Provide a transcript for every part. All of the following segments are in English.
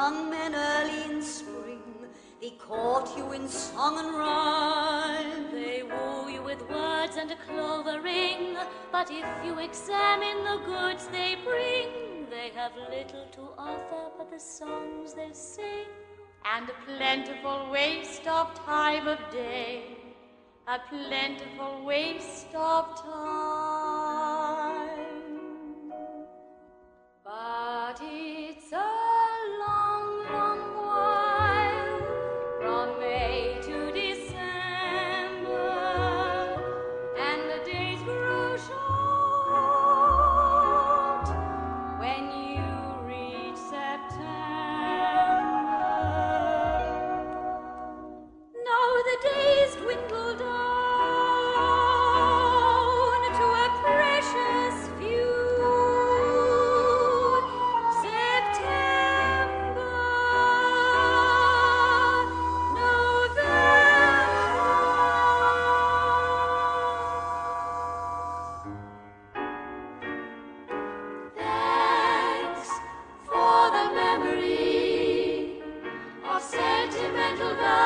young men early in spring. They court you in song and rhyme. They woo you with words and a clover ring. But if you examine the goods they bring, they have little to offer but the songs they sing. And a plentiful waste of time of day. A plentiful waste of time. little.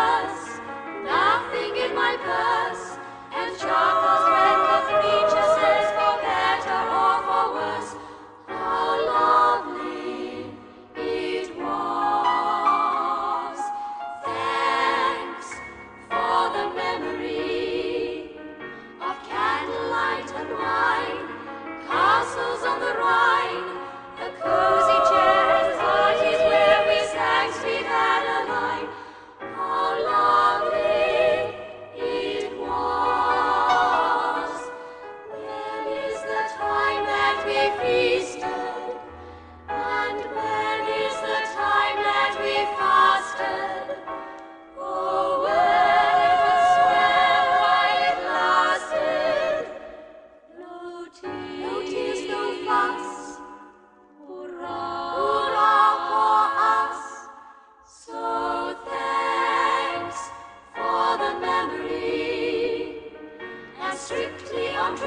swiftly onto.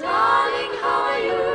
Darling, how are you?